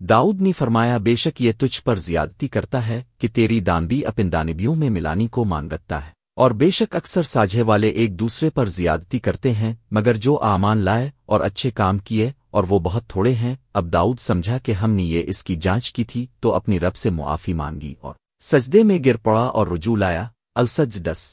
داؤد نے فرمایا، بے شک یہ تجھ پر زیادتی کرتا ہے کہ تیری دانبی اپن دانبیوں میں ملانی کو مانگتا ہے، اور بے شک اکثر ساجھے والے ایک دوسرے پر زیادتی کرتے ہیں، مگر جو آمان لائے اور اچھے کام کیے اور وہ بہت تھوڑے ہیں۔ اب داؤد سمجھا کہ ہم نے یہ اس کی جانچ کی تھی، تو اپنی رب سے معافی مانگی اور سجدے میں گر پڑا اور رجوع لایا۔ السج ڈس